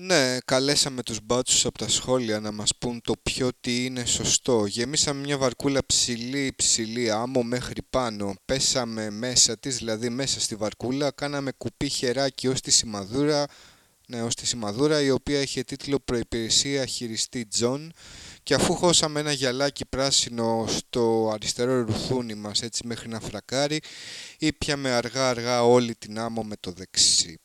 Ναι, καλέσαμε τους μπάτσους από τα σχόλια να μας πούν το ποιο τι είναι σωστό. Γεμίσαμε μια βαρκούλα ψηλή ψηλή άμμο μέχρι πάνω. Πέσαμε μέσα της, δηλαδή μέσα στη βαρκούλα, κάναμε κουπί χεράκι ως τη σημαδούρα, ναι, ως τη σημαδούρα η οποία είχε τίτλο «Προϋπηρεσία χειριστή Τζον» και αφού χώσαμε ένα γυαλάκι πράσινο στο αριστερό ρουθούνι μας έτσι μέχρι να φρακάρει, ήπιαμε αργά αργά όλη την άμμο με το δεξί.